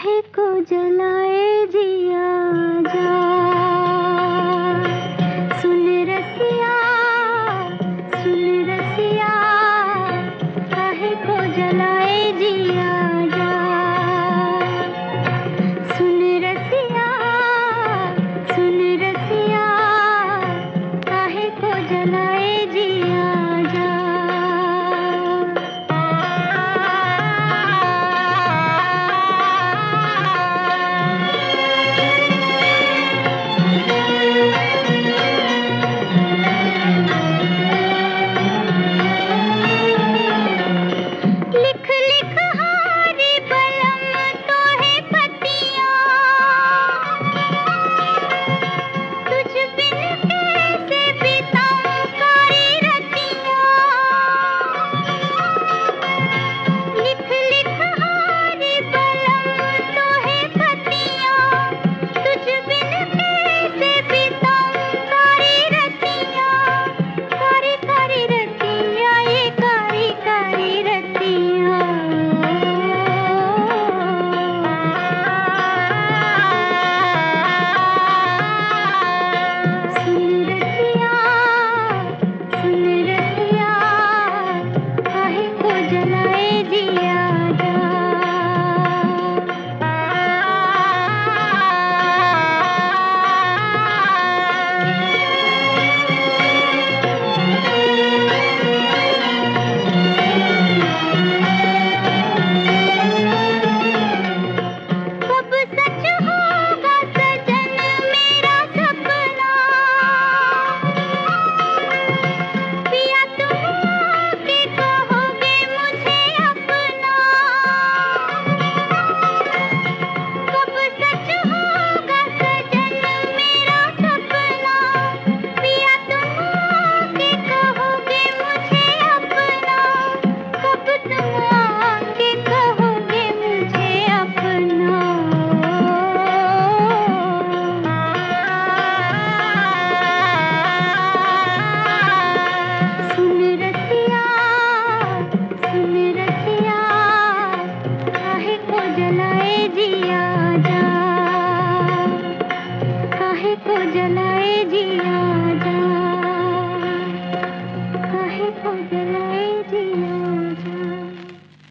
है को जलाए जी।